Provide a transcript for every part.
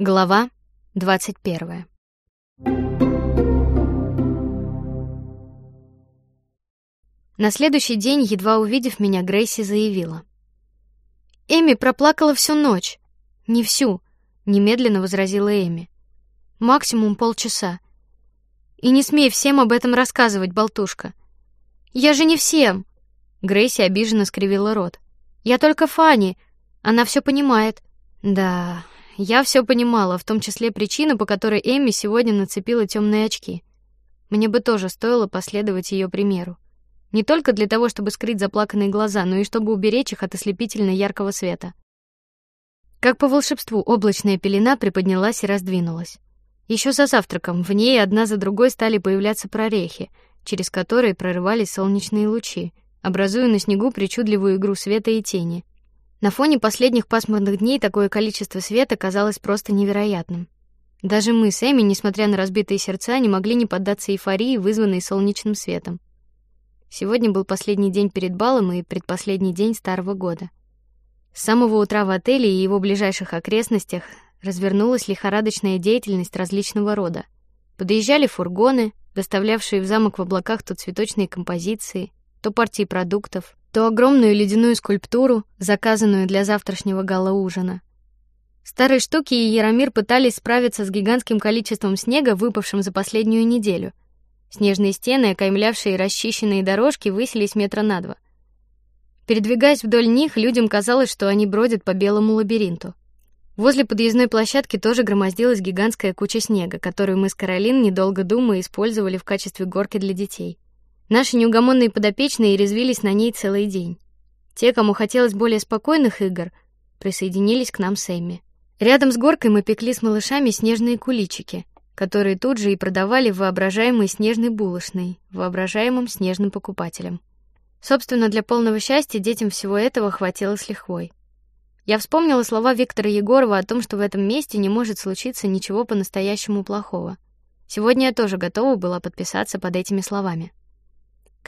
Глава двадцать первая. На следующий день, едва увидев меня, Грейси заявила: "Эми проплакала всю ночь, не всю", немедленно возразила Эми. "Максимум полчаса. И не смей всем об этом рассказывать, болтушка. Я же не всем". Грейси обиженно скривила рот. "Я только Фанни, она все понимает". Да, я все понимала, в том числе причину, по которой Эми сегодня нацепила темные очки. Мне бы тоже стоило последовать ее примеру, не только для того, чтобы скрыть заплаканные глаза, но и чтобы уберечь их от ослепительно яркого света. Как по волшебству облачная пелена приподнялась и раздвинулась. Еще за завтраком в ней одна за другой стали появляться прорехи, через которые прорывались солнечные лучи, образуя на снегу причудливую игру света и тени. На фоне последних пасмурных дней такое количество света казалось просто невероятным. Даже мы с Эми, несмотря на разбитые сердца, не могли не поддаться эйфории, вызванной солнечным светом. Сегодня был последний день перед балом и предпоследний день старого года. С самого утра в отеле и его ближайших окрестностях развернулась лихорадочная деятельность различного рода. Подъезжали фургоны, доставлявшие в замок в облаках то цветочные композиции, то партии продуктов, то огромную ледяную скульптуру, заказанную для завтрашнего гала-ужина. Старые штуки и Яромир пытались справиться с гигантским количеством снега, выпавшим за последнюю неделю. Снежные стены, окаймлявшие расчищенные дорожки, высились метра на два. Передвигаясь вдоль них, людям казалось, что они бродят по белому лабиринту. Возле подъездной площадки тоже громоздилась гигантская куча снега, которую мы с Каролин, недолго думая, использовали в качестве горки для детей. Наши неугомонные подопечные резвились на ней целый день. Те, кому хотелось более спокойных игр, присоединились к нам с Эмми. Рядом с горкой мы пекли с малышами снежные куличики, которые тут же и продавали воображаемой снежной булочной, воображаемым снежным покупателям. Собственно, для полного счастья детям всего этого хватило с лихвой. Я вспомнила слова Виктора Егорова о том, что в этом месте не может случиться ничего по-настоящему плохого. Сегодня я тоже готова была подписаться под этими словами.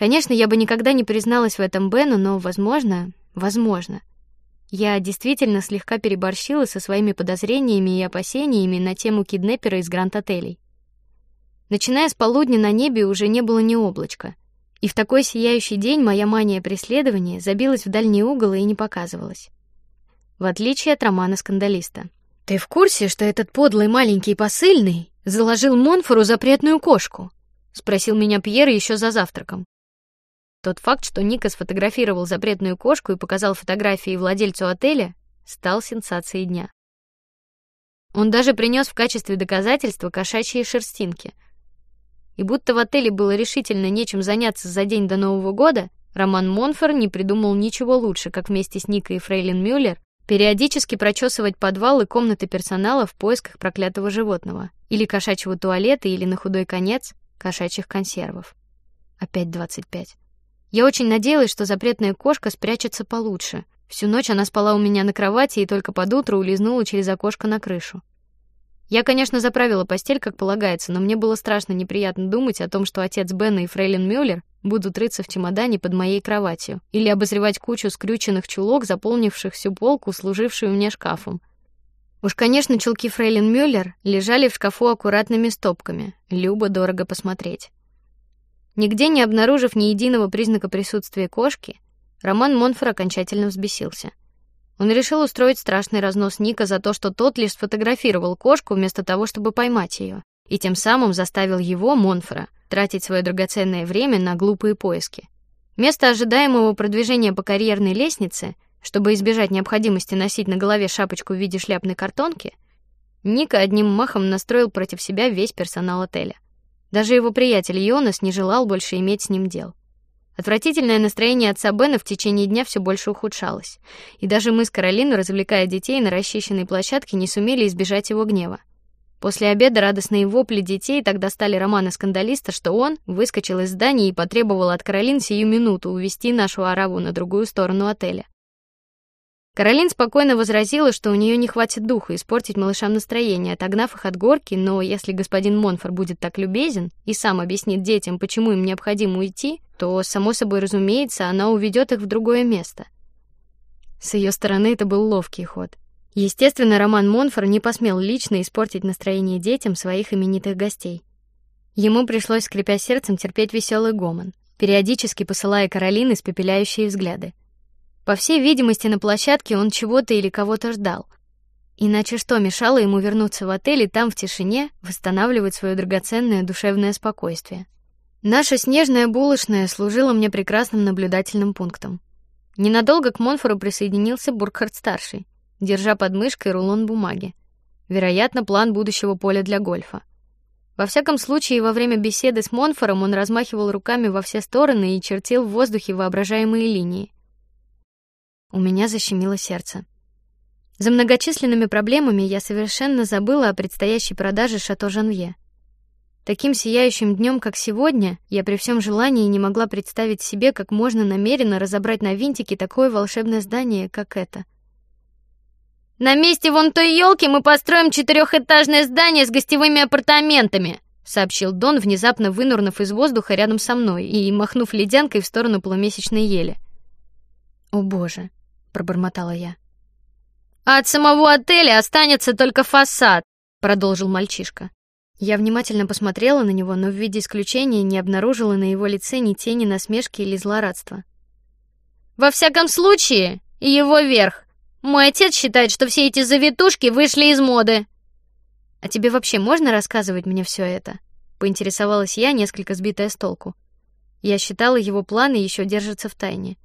Конечно, я бы никогда не призналась в этом Бену, но, возможно, возможно, я действительно слегка переборщила со своими подозрениями и опасениями на тему киднепера из Гранд-отелей. Начиная с полудня на небе уже не было ни облачка, и в такой сияющий день моя мания преследования забилась в дальний угол и не показывалась. В отличие от романа скандалиста. Ты в курсе, что этот подлый маленький посыльный заложил Монфору запретную кошку? спросил меня Пьер еще за завтраком. Тот факт, что Ника сфотографировал запретную кошку и показал фотографии владельцу отеля, стал сенсацией дня. Он даже принес в качестве доказательства кошачьи шерстинки. И будто в отеле было решительно нечем заняться за день до Нового года, Роман Монфор не придумал ничего лучше, как вместе с Никой и Фрейлин Мюллер периодически прочесывать подвалы и комнаты персонала в поисках проклятого животного, или кошачьего туалета, или на худой конец кошачьих консервов. Опять двадцать пять. Я очень надеялась, что запретная кошка спрячется получше. Всю ночь она спала у меня на кровати и только под утро улизнула через окошко на крышу. Я, конечно, заправила постель, как полагается, но мне было страшно неприятно думать о том, что отец Бена и Фрейлин Мюллер будут рыться в чемодане под моей кроватью или обозревать кучу скрюченных чулок, заполнивших всю полку, служившую мне шкафом. Уж, конечно, чулки Фрейлин Мюллер лежали в шкафу аккуратными стопками. Любо дорого посмотреть. Нигде не обнаружив ни единого признака присутствия кошки, Роман Монфор окончательно взбесился. Он решил устроить страшный разнос Ника за то, что тот лишь сфотографировал кошку вместо того, чтобы поймать ее, и тем самым заставил его Монфора тратить свое драгоценное время на глупые поиски. Вместо ожидаемого продвижения по карьерной лестнице, чтобы избежать необходимости носить на голове шапочку в виде шляпной картонки, Ника одним махом настроил против себя весь персонал отеля. Даже его приятель Йонас не желал больше иметь с ним дел. Отвратительное настроение отца Бена в течение дня все больше ухудшалось, и даже мы с Каролиной, развлекая детей на расчищенной площадке, не сумели избежать его гнева. После обеда радостные вопли детей тогда стали романа скандалиста, что он выскочил из здания и потребовал от Каролин сию минуту увести нашу араву на другую сторону отеля. Каролин спокойно возразила, что у нее не хватит духа испортить малышам настроение, отогнав их от горки, но если господин Монфор будет так любезен и сам объяснит детям, почему им необходимо уйти, то само собой разумеется, она уведет их в другое место. С ее стороны это был ловкий ход. Естественно, Роман Монфор не посмел лично испортить настроение детям своих именитых гостей. Ему пришлось, скрипя сердцем, терпеть веселый гомон, периодически посылая Каролины испепеляющие взгляды. По всей видимости, на площадке он чего-то или кого-то ждал. Иначе что мешало ему вернуться в отель и там в тишине восстанавливать свое драгоценное душевное спокойствие? Наша снежная булочная служила мне прекрасным наблюдательным пунктом. Ненадолго к Монфору присоединился Буркхард старший, держа под мышкой рулон бумаги. Вероятно, план будущего поля для гольфа. Во всяком случае, во время беседы с Монфором он размахивал руками во все стороны и чертил в воздухе воображаемые линии. У меня защемило сердце. За многочисленными проблемами я совершенно забыла о предстоящей продаже шато Жанвье. Таким сияющим днем, как сегодня, я при всем желании не могла представить себе, как можно намеренно разобрать на винтики такое волшебное здание, как это. На месте вон той елки мы построим четырехэтажное здание с гостевыми апартаментами, сообщил Дон, внезапно вынурнув из воздуха рядом со мной и махнув ледянкой в сторону полумесячной ели. О боже, пробормотала я. А от самого отеля останется только фасад, продолжил мальчишка. Я внимательно посмотрела на него, но в виде исключения не обнаружила на его лице ни тени насмешки или злорадства. Во всяком случае, его верх. Мой отец считает, что все эти завитушки вышли из моды. А тебе вообще можно рассказывать мне все это? Поинтересовалась я, несколько сбитая с толку. Я считала, его планы еще держатся в тайне.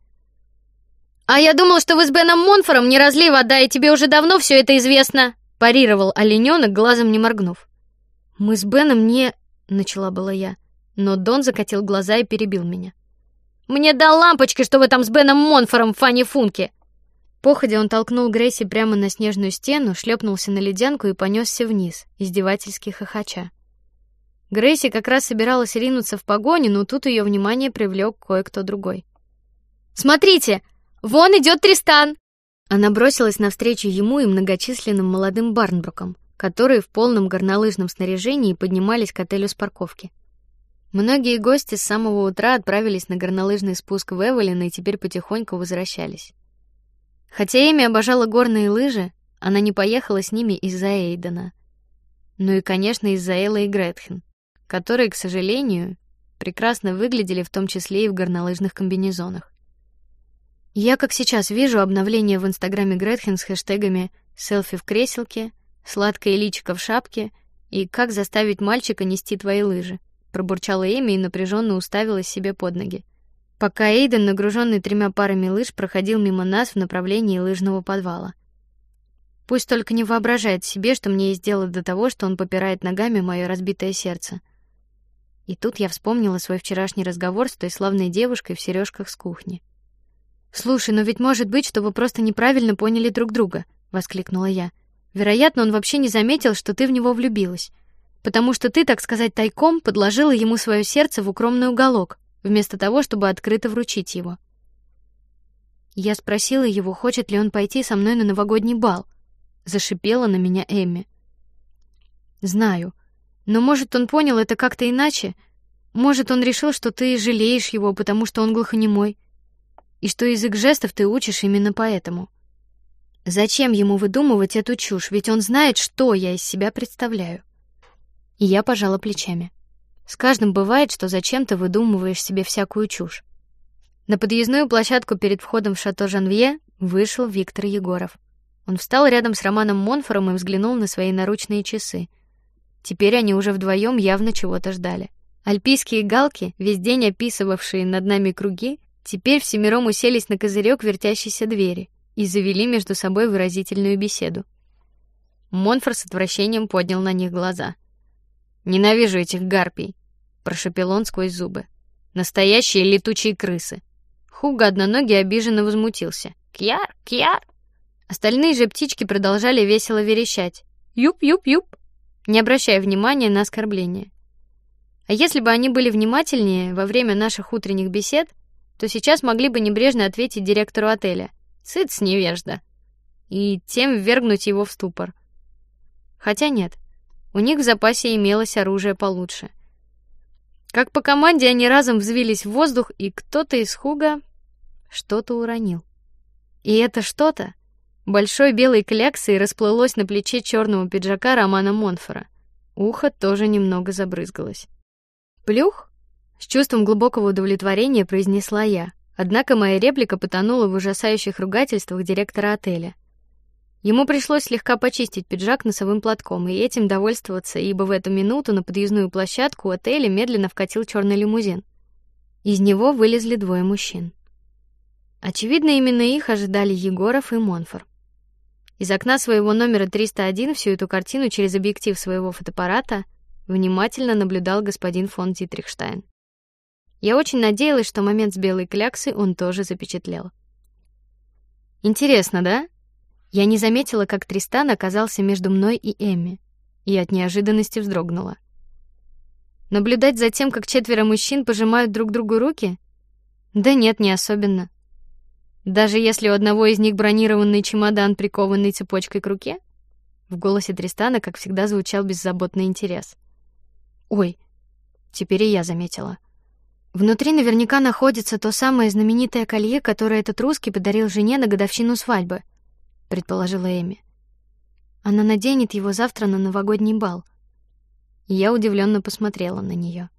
А я думал, что вы с Беном Монфором не разлей вода, и тебе уже давно все это известно. Парировал олененок, глазом не моргнув. Мы с Беном не, начала была я, но Дон закатил глаза и перебил меня. Мне дал лампочки, что вы там с Беном Монфором Фанни Функе. Походя он толкнул Грейси прямо на снежную стену, шлепнулся на ледянку и понесся вниз, издевательски хохоча. Грейси как раз собиралась ринуться в погоню, но тут ее внимание привлек кое-кто другой. Смотрите, вон идет Тристан! Она бросилась навстречу ему и многочисленным молодым Барнбрукам которые в полном горнолыжном снаряжении поднимались к отелю с парковки. Многие гости с самого утра отправились на горнолыжный спуск в Эвелин и теперь потихоньку возвращались. Хотя Эми обожала горные лыжи, она не поехала с ними из-за Эйдена. Ну и, конечно, из-за Эллы и Гретхен, которые, к сожалению, прекрасно выглядели в том числе и в горнолыжных комбинезонах. Я как сейчас вижу обновление в Инстаграме Гретхен с хэштегами селфи в креселке, сладкое личико в шапке и как заставить мальчика нести твои лыжи. Пробурчала Эми и напряженно уставилась себе под ноги. Пока Эйден, нагруженный тремя парами лыж, проходил мимо нас в направлении лыжного подвала. Пусть только не воображает себе, что мне дело до того, что он попирает ногами мое разбитое сердце. И тут я вспомнила свой вчерашний разговор с той славной девушкой в сережках с кухни. Слушай, но ведь может быть, что вы просто неправильно поняли друг друга, воскликнула я. Вероятно, он вообще не заметил, что ты в него влюбилась, потому что ты, так сказать, тайком подложила ему свое сердце в укромный уголок, вместо того, чтобы открыто вручить его. Я спросила его, хочет ли он пойти со мной на новогодний бал. Зашипела на меня Эми. Знаю, но может он понял это как-то иначе. Может он решил, что ты жалеешь его, потому что он глухонемой, и что язык жестов ты учишь именно поэтому. Зачем ему выдумывать эту чушь, ведь он знает, что я из себя представляю. И я пожала плечами. С каждым бывает, что зачем ты выдумываешь себе всякую чушь. На подъездную площадку перед входом в шато Жанвье вышел Виктор Егоров. Он встал рядом с Романом Монфором и взглянул на свои наручные часы. Теперь они уже вдвоем явно чего-то ждали. Альпийские галки, весь день описывавшие над нами круги, теперь всемиром уселись на козырек вертящейся двери и завели между собой выразительную беседу. Монфор с отвращением поднял на них глаза. Ненавижу этих гарпий, прошепел он сквозь зубы. Настоящие летучие крысы. Хуга одноногий обиженно возмутился. Кьяр, кьяр. Остальные же птички продолжали весело верещать. Юп, юп, юп, не обращая внимания на оскорбления. А если бы они были внимательнее во время наших утренних бесед, то сейчас могли бы небрежно ответить директору отеля: Сыц невежда. И тем ввергнуть его в ступор. Хотя нет, у них в запасе имелось оружие получше. Как по команде они разом взвились в воздух, и кто-то из Хуга что-то уронил. И это что-то Большой белой кляксой расплылось на плече черного пиджака Романа Монфора. Ухо тоже немного забрызгалось. Плюх, с чувством глубокого удовлетворения произнесла я. Однако моя реплика потонула в ужасающих ругательствах директора отеля. Ему пришлось слегка почистить пиджак носовым платком и этим довольствоваться, ибо в эту минуту на подъездную площадку отеля медленно вкатил черный лимузин. Из него вылезли двое мужчин. Очевидно, именно их ожидали Егоров и Монфор. Из окна своего номера 301 всю эту картину через объектив своего фотоаппарата внимательно наблюдал господин фон Дитрихштайн. Я очень надеялась, что момент с белой кляксой он тоже запечатлел. Интересно, да? Я не заметила, как Тристан оказался между мной и Эми, и от неожиданности вздрогнула. Наблюдать за тем, как четверо мужчин пожимают друг другу руки? Да нет, не особенно. Даже если у одного из них бронированный чемодан, прикованный цепочкой к руке? В голосе Тристана, как всегда, звучал беззаботный интерес. Ой, теперь и я заметила. Внутри наверняка находится то самое знаменитое колье, которое этот русский подарил жене на годовщину свадьбы предположила Эми. Она наденет его завтра на новогодний бал. я удивленно посмотрела на нее.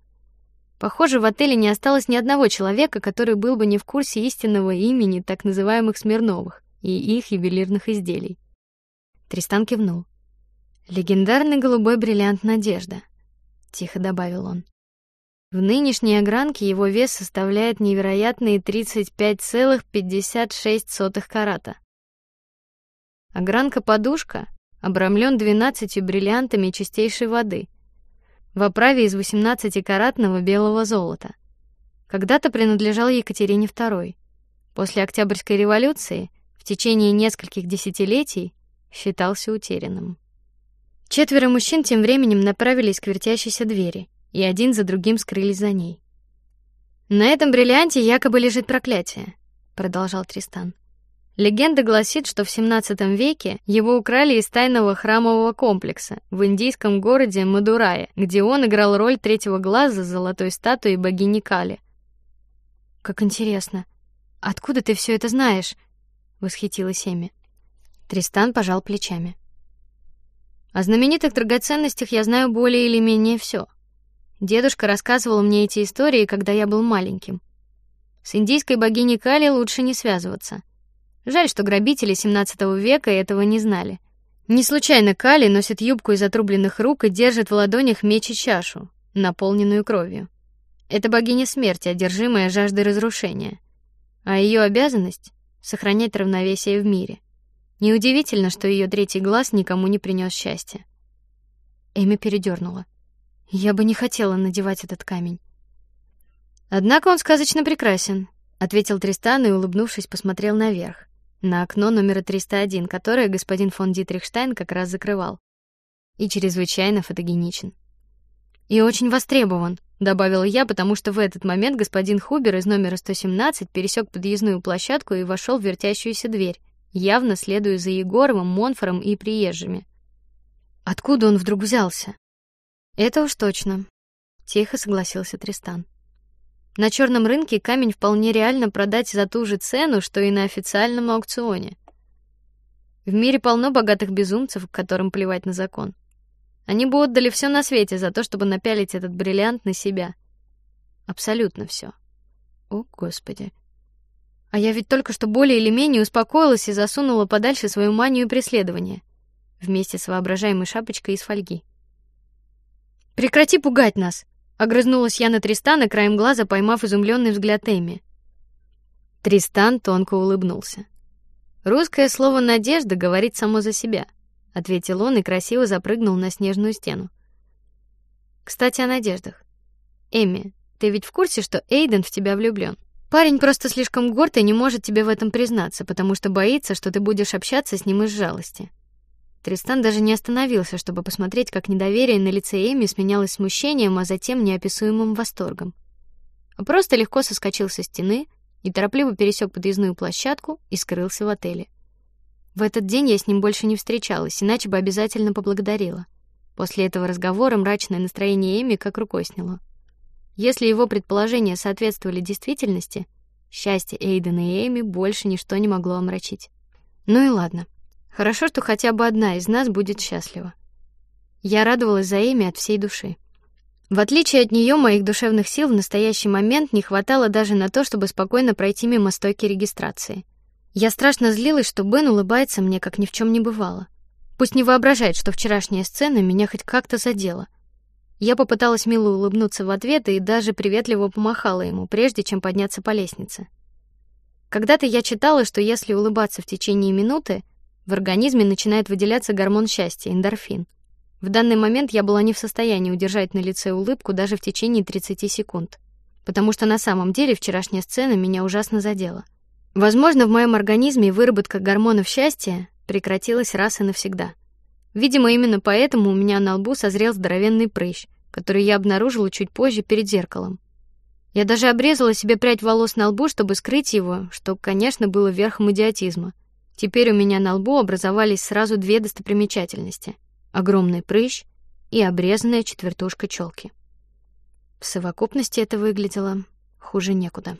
Похоже, в отеле не осталось ни одного человека, который был бы не в курсе истинного имени так называемых Смирновых и их ювелирных изделий. Тристан кивнул. Легендарный голубой бриллиант Надежда, тихо добавил он. В нынешней огранке его вес составляет невероятные 35,56 карата. Огранка-подушка обрамлен двенадцатью бриллиантами чистейшей воды в оправе из 18-каратного белого золота. Когда-то принадлежал Екатерине II. После Октябрьской революции в течение нескольких десятилетий считался утерянным. Четверо мужчин тем временем направились к вертящейся двери, и один за другим скрылись за ней. На этом бриллианте якобы лежит проклятие, продолжал Тристан. Легенда гласит, что в 17 веке его украли из тайного храмового комплекса в индийском городе Мадурае, где он играл роль третьего глаза золотой статуи богини Кали. Как интересно. Откуда ты все это знаешь? восхитилась Эми. Тристан пожал плечами. О знаменитых драгоценностях я знаю более или менее все. Дедушка рассказывал мне эти истории, когда я был маленьким. С индийской богиней Кали лучше не связываться. Жаль, что грабители 17 века этого не знали. Не случайно Кали носит юбку из отрубленных рук и держит в ладонях меч и чашу, наполненную кровью. Это богиня смерти, одержимая жаждой разрушения, а ее обязанность сохранять равновесие в мире. Неудивительно, что ее третий глаз никому не принес счастья. Эми передернула. Я бы не хотела надевать этот камень. Однако он сказочно прекрасен, ответил Тристан и, улыбнувшись, посмотрел наверх на окно номера 301, которое господин фон Дитрихштайн как раз закрывал. И чрезвычайно фотогеничен. И очень востребован, добавила я, потому что в этот момент господин Хубер из номера 117 пересек подъездную площадку и вошел в вертящуюся дверь, явно следуя за Егоровым, Монфором и приезжими. Откуда он вдруг взялся? Это уж точно. Тихо согласился Тристан. На черном рынке камень вполне реально продать за ту же цену, что и на официальном аукционе. В мире полно богатых безумцев, которым плевать на закон. Они бы отдали все на свете за то, чтобы напялить этот бриллиант на себя. Абсолютно все. О, господи! А я ведь только что более или менее успокоилась и засунула подальше свою манию преследования вместе с воображаемой шапочкой из фольги. Прекрати пугать нас! Огрызнулась я на Тристана краем глаза, поймав изумленный взгляд Эми. Тристан тонко улыбнулся. Русское слово надежда говорит само за себя, ответил он и красиво запрыгнул на снежную стену. Кстати о надеждах. Эми, ты ведь в курсе, что Эйден в тебя влюблен? Парень просто слишком горд и не может тебе в этом признаться, потому что боится, что ты будешь общаться с ним из жалости. Тристан даже не остановился, чтобы посмотреть, как недоверие на лице Эми сменялось смущением, а затем неописуемым восторгом. Просто легко соскочил со стены и торопливо пересек подъездную площадку и скрылся в отеле. В этот день я с ним больше не встречалась, иначе бы обязательно поблагодарила. После этого разговора мрачное настроение Эми как рукой сняло. Если его предположения соответствовали действительности, счастье Эйдена и Эми больше ничто не могло омрачить. Ну и ладно. Хорошо, что хотя бы одна из нас будет счастлива. Я радовалась за Эми от всей души. В отличие от нее, моих душевных сил в настоящий момент не хватало даже на то, чтобы спокойно пройти мимо стойки регистрации. Я страшно злилась, что Бен улыбается мне, как ни в чем не бывало. Пусть не воображает, что вчерашняя сцена меня хоть как-то задела. Я попыталась мило улыбнуться в ответ и даже приветливо помахала ему, прежде чем подняться по лестнице. Когда-то я читала, что если улыбаться в течение минуты, в организме начинает выделяться гормон счастья эндорфин. В данный момент я была не в состоянии удержать на лице улыбку даже в течение 30 секунд, потому что на самом деле вчерашняя сцена меня ужасно задела. Возможно, в моем организме выработка гормонов счастья прекратилась раз и навсегда. Видимо, именно поэтому у меня на лбу созрел здоровенный прыщ, который я обнаружила чуть позже перед зеркалом. Я даже обрезала себе прядь волос на лбу, чтобы скрыть его, что, конечно, было верхом идиотизма. Теперь у меня на лбу образовались сразу две достопримечательности: огромный прыщ и обрезанная четвертушка челки. В совокупности это выглядело хуже некуда.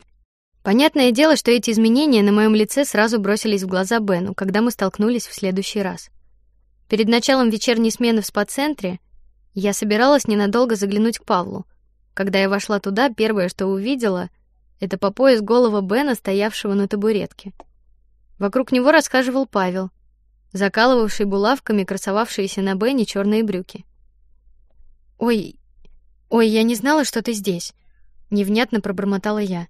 Понятное дело, что эти изменения на моем лице сразу бросились в глаза Бену, когда мы столкнулись в следующий раз. Перед началом вечерней смены в спа-центре я собиралась ненадолго заглянуть к Павлу. Когда я вошла туда, первое, что увидела, это по пояс голого Бена, стоявшего на табуретке. Вокруг него расхаживал Павел, закалывавший булавками красовавшиеся на Бене черные брюки. Ой, ой, я не знала, что ты здесь. Невнятно пробормотала я.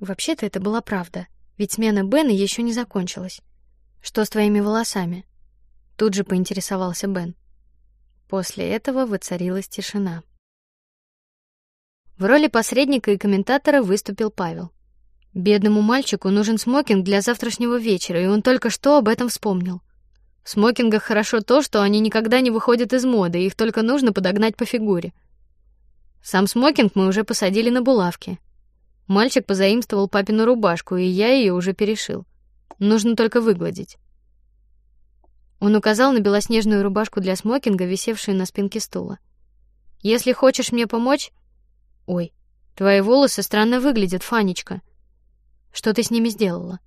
Вообще-то это была правда, ведь смена Бена еще не закончилась. Что с твоими волосами? Тут же поинтересовался Бен. После этого воцарилась тишина. В роли посредника и комментатора выступил Павел. Бедному мальчику нужен смокинг для завтрашнего вечера, и он только что об этом вспомнил. В смокингах хорошо то, что они никогда не выходят из моды, их только нужно подогнать по фигуре. Сам смокинг мы уже посадили на булавки. Мальчик позаимствовал папину рубашку, и я ее уже перешил. Нужно только выгладить. Он указал на белоснежную рубашку для смокинга, висевшую на спинке стула. Если хочешь мне помочь, ой, твои волосы странно выглядят, Фанечка. Что ты с ними сделала?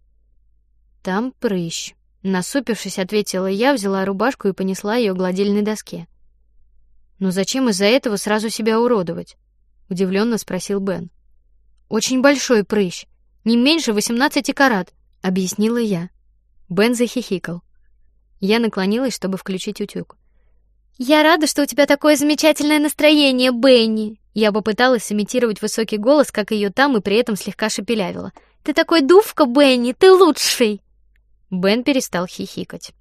Там прыщ. Насупившись, ответила я, взяла рубашку и понесла ее к гладильной доске. Но зачем из-за этого сразу себя уродовать? Удивленно спросил Бен. Очень большой прыщ, не меньше восемнадцати карат, объяснила я. Бен захихикал. Я наклонилась, чтобы включить утюг. Я рада, что у тебя такое замечательное настроение, Бенни. Я попыталась имитировать высокий голос, как ее там, и при этом слегка шепелявила. Ты такой дувка, Бенни, ты лучший. Бен перестал хихикать.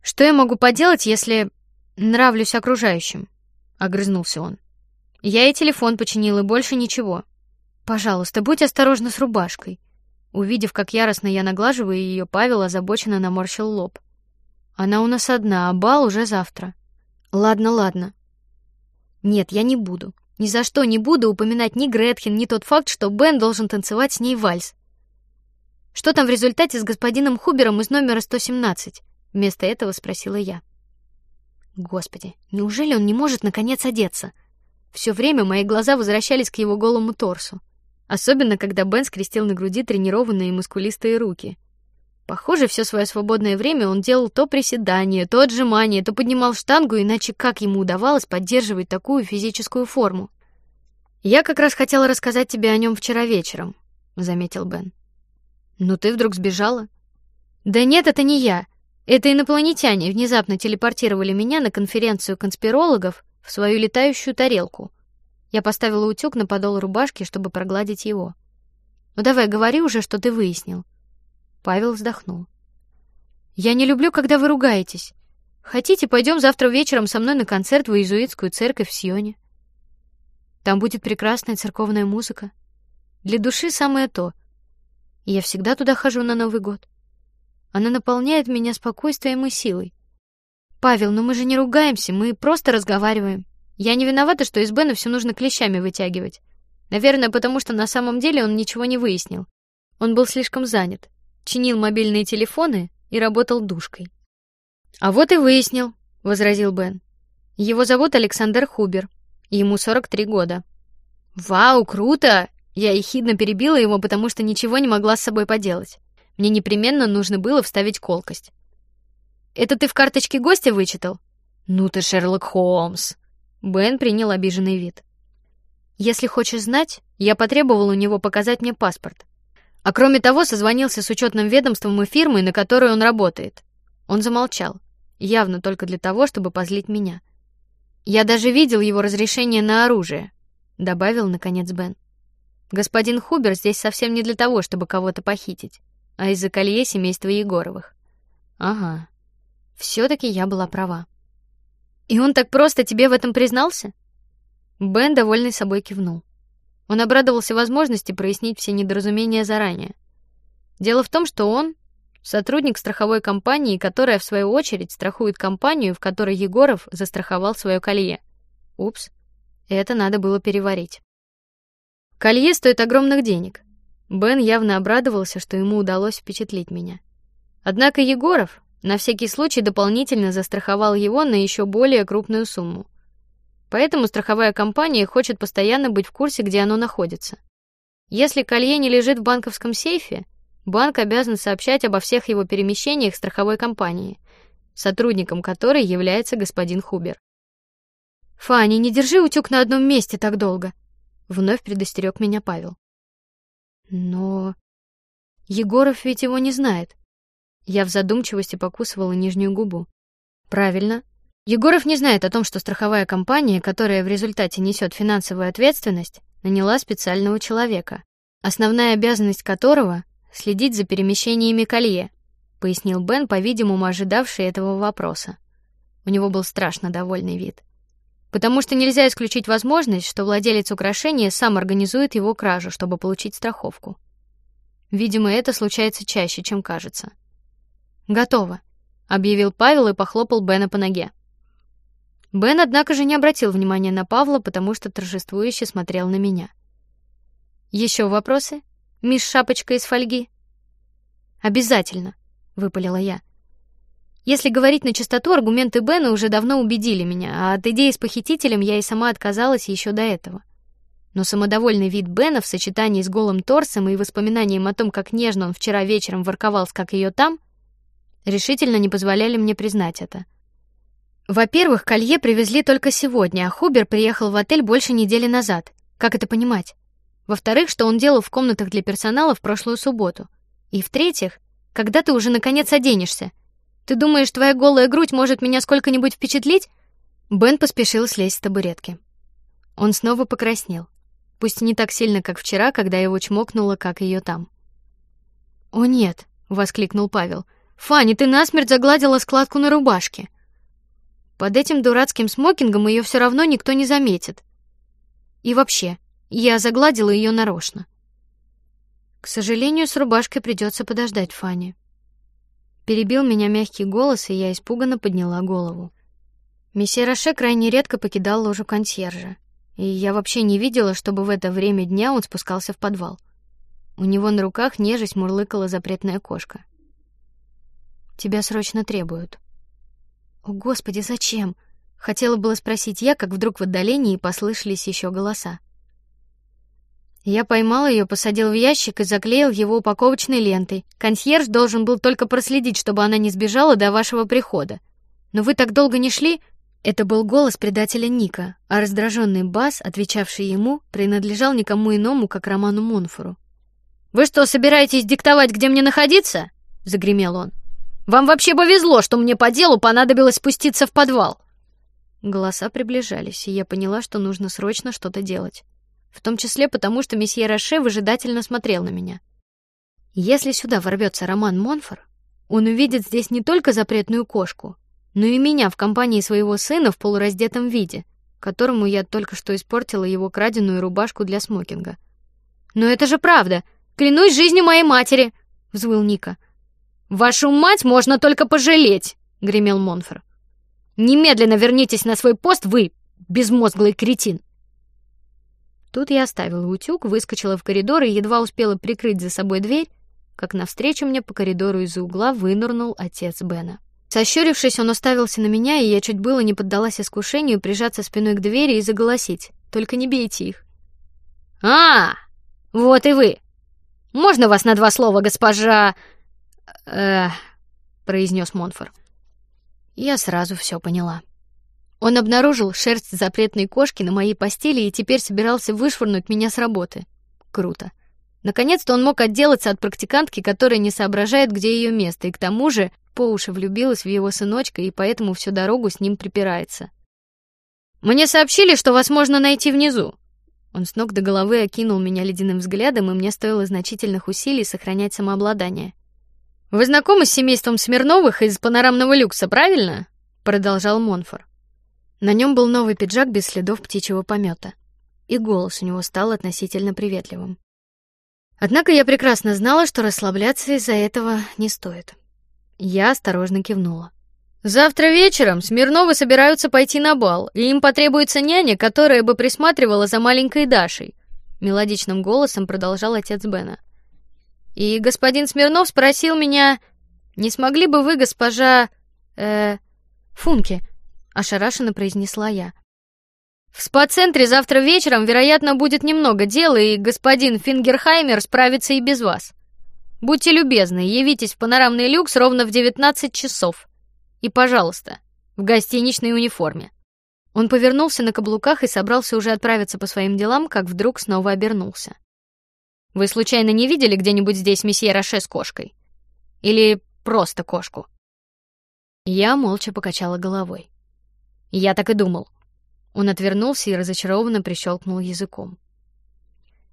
Что я могу поделать, если нравлюсь окружающим? Огрызнулся он. Я и телефон починил, и больше ничего. Пожалуйста, будь осторожна с рубашкой. Увидев, как яростно я наглаживаю ее, Павел озабоченно наморщил лоб. Она у нас одна, а бал уже завтра. Ладно, ладно. Нет, я не буду. Ни за что не буду упоминать ни Гретхен, ни тот факт, что Бен должен танцевать с ней вальс. Что там в результате с господином Хубером из номера 117? Вместо этого спросила я. Господи, неужели он не может наконец одеться? Все время мои глаза возвращались к его голому торсу, особенно когда Бен скрестил на груди тренированные мускулистые руки. Похоже, все свое свободное время он делал то приседания, то отжимания, то поднимал штангу, иначе как ему удавалось поддерживать такую физическую форму? Я как раз хотела рассказать тебе о нем вчера вечером, заметил Бен. Но ты вдруг сбежала? Да нет, это не я. Это инопланетяне внезапно телепортировали меня на конференцию конспирологов в свою летающую тарелку. Я поставила утюг на подол рубашки, чтобы прогладить его. Ну давай, говори уже, что ты выяснил. Павел вздохнул. Я не люблю, когда вы ругаетесь. Хотите, пойдем завтра вечером со мной на концерт в иезуитскую церковь в Сионе. Там будет прекрасная церковная музыка. Для души самое то. я всегда туда хожу на Новый год. Она наполняет меня спокойствием и силой. Павел, но мы же не ругаемся, мы просто разговариваем. Я не виновата, что из Бена все нужно клещами вытягивать. Наверное, потому что на самом деле он ничего не выяснил. Он был слишком занят чинил мобильные телефоны и работал душкой. А вот и выяснил, возразил Бен. Его зовут Александр Хубер, ему 43 года. Вау, круто! Я ехидно перебила его, потому что ничего не могла с собой поделать. Мне непременно нужно было вставить колкость. Это ты в карточке гостя вычитал? Ну ты Шерлок Холмс. Бен принял обиженный вид. Если хочешь знать, я потребовал у него показать мне паспорт. А кроме того, созвонился с учетным ведомством и фирмой, на которой он работает. Он замолчал, явно только для того, чтобы позлить меня. Я даже видел его разрешение на оружие, добавил наконец Бен. Господин Хубер здесь совсем не для того, чтобы кого-то похитить, а из-за колье семейства Егоровых. Ага, все-таки я была права. И он так просто тебе в этом признался? Бен, довольный собой, кивнул. Он обрадовался возможности прояснить все недоразумения заранее. Дело в том, что он сотрудник страховой компании, которая в свою очередь страхует компанию, в которой Егоров застраховал свое колье. Упс, это надо было переварить. Колье стоит огромных денег. Бен явно обрадовался, что ему удалось впечатлить меня. Однако Егоров на всякий случай дополнительно застраховал его на еще более крупную сумму. Поэтому страховая компания хочет постоянно быть в курсе, где оно находится. Если колье не лежит в банковском сейфе, банк обязан сообщать обо всех его перемещениях страховой компании, сотрудником которой является господин Хубер. Фанни, не держи утюг на одном месте так долго. Вновь предостерег меня Павел. Но Егоров ведь его не знает. Я в задумчивости покусывала нижнюю губу. Правильно. Егоров не знает о том, что страховая компания, которая в результате несет финансовую ответственность, наняла специального человека, основная обязанность которого следить за перемещениями колье, пояснил Бен, по-видимому ожидавший этого вопроса. У него был страшно довольный вид потому что нельзя исключить возможность, что владелец украшения сам организует его кражу, чтобы получить страховку. Видимо, это случается чаще, чем кажется. Готово, объявил Павел и похлопал Бена по ноге. Бен, однако же, не обратил внимания на Павла, потому что торжествующе смотрел на меня. Еще вопросы, мисс Шапочка из фольги? Обязательно, выпалила я. Если говорить на чистоту, аргументы Бена уже давно убедили меня, а от идеи с похитителем я и сама отказалась еще до этого. Но самодовольный вид Бена в сочетании с голым торсом и воспоминанием о том, как нежно он вчера вечером ворковал, как ее там, решительно не позволяли мне признать это. Во-первых, колье привезли только сегодня, а Хубер приехал в отель больше недели назад. Как это понимать? Во-вторых, что он делал в комнатах для персонала в прошлую субботу. И в-третьих, когда ты уже наконец оденешься? Ты думаешь, твоя голая грудь может меня сколько-нибудь впечатлить? Бен поспешил слезть с табуретки. Он снова покраснел, пусть не так сильно, как вчера, когда его чмокнуло, как ее там. О нет! воскликнул Павел. Фанни, ты насмерть загладила складку на рубашке. Под этим дурацким смокингом ее все равно никто не заметит. И вообще, я загладила ее нарочно. К сожалению, с рубашкой придется подождать, Фанни. Перебил меня мягкий голос, и я испуганно подняла голову. Месье Роше крайне редко покидал ложу консьержа, и я вообще не видела, чтобы в это время дня он спускался в подвал. У него на руках нежесть мурлыкала запретная кошка. Тебя срочно требуют. О, господи, зачем? Хотела было спросить я, как вдруг в отдалении послышались еще голоса. Я поймал ее, посадил в ящик и заклеил его упаковочной лентой. Консьерж должен был только проследить, чтобы она не сбежала до вашего прихода. Но вы так долго не шли. Это был голос предателя Ника, а раздраженный бас, отвечавший ему, принадлежал никому иному, как Роману Монфору. Вы что, собираетесь диктовать, где мне находиться? загремел он. Вам вообще повезло, что мне по делу понадобилось спуститься в подвал. Голоса приближались, и я поняла, что нужно срочно что-то делать в том числе потому, что месье Роше выжидательно смотрел на меня. Если сюда ворвется Роман Монфор, он увидит здесь не только запретную кошку, но и меня в компании своего сына в полураздетом виде, которому я только что испортила его краденую рубашку для смокинга. Но это же правда, клянусь жизнью моей матери, взвыл Ника. Вашу мать можно только пожалеть, гремел Монфор. Немедленно вернитесь на свой пост, вы безмозглый кретин. Тут я оставила утюг, выскочила в коридор и едва успела прикрыть за собой дверь, как навстречу мне по коридору из-за угла вынырнул отец Бена. Сощурившись, он уставился на меня, и я чуть было не поддалась искушению прижаться спиной к двери и заголосить: "Только не бейте их!" А, вот и вы. Можно вас на два слова, госпожа? Э, произнес Монфор. Я сразу все поняла. Он обнаружил шерсть запретной кошки на моей постели и теперь собирался вышвырнуть меня с работы. Круто. Наконец-то он мог отделаться от практикантки, которая не соображает, где ее место, и к тому же по уши влюбилась в его сыночка и поэтому всю дорогу с ним припирается. Мне сообщили, что вас можно найти внизу. Он с ног до головы окинул меня ледяным взглядом, и мне стоило значительных усилий сохранять самообладание. Вы знакомы с семейством Смирновых из панорамного люкса, правильно? Продолжал Монфор. На нем был новый пиджак без следов птичьего помета, и голос у него стал относительно приветливым. Однако я прекрасно знала, что расслабляться из-за этого не стоит. Я осторожно кивнула. Завтра вечером Смирновы собираются пойти на бал, и им потребуется няня, которая бы присматривала за маленькой Дашей. Мелодичным голосом продолжал отец Бена. И господин Смирнов спросил меня, не смогли бы вы, госпожа, э, Функи, ошарашенно произнесла я. В спа-центре завтра вечером, вероятно, будет немного дела, и господин Фингерхаймер справится и без вас. Будьте любезны, явитесь в панорамный люкс ровно в девятнадцать часов. И, пожалуйста, в гостиничной униформе. Он повернулся на каблуках и собрался уже отправиться по своим делам, как вдруг снова обернулся. Вы случайно не видели где-нибудь здесь месье Роше с кошкой? Или просто кошку? Я молча покачала головой. Я так и думал. Он отвернулся и разочарованно прищелкнул языком.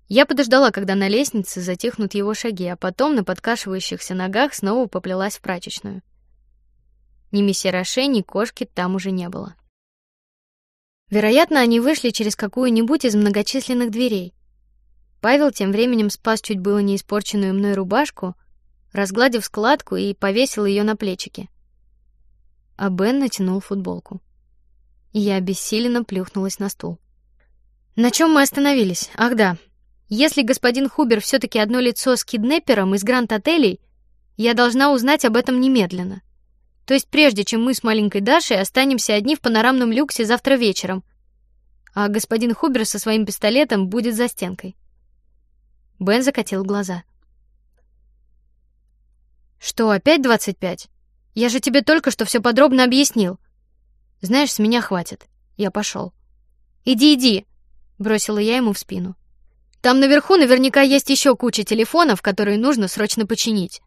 Я подождала, когда на лестнице затихнут его шаги, а потом на подкашивающихся ногах снова поплелась в прачечную. Ни месье Роше, ни кошки там уже не было. Вероятно, они вышли через какую-нибудь из многочисленных дверей. Павел тем временем спас чуть было не испорченную мной рубашку, разгладив складку и повесил ее на плечики. А Бен натянул футболку. Я обессиленно плюхнулась на стул. На чем мы остановились? Ах да, если господин Хубер все-таки одно лицо с киднепером из Гранд-отелей, я должна узнать об этом немедленно. То есть прежде, чем мы с маленькой Дашей останемся одни в панорамном люксе завтра вечером, а господин Хубер со своим пистолетом будет за стенкой. Бен закатил глаза. Что, опять двадцать пять? Я же тебе только что все подробно объяснил. Знаешь, с меня хватит. Я пошел. Иди, иди, бросила я ему в спину. Там наверху наверняка есть еще куча телефонов, которые нужно срочно починить.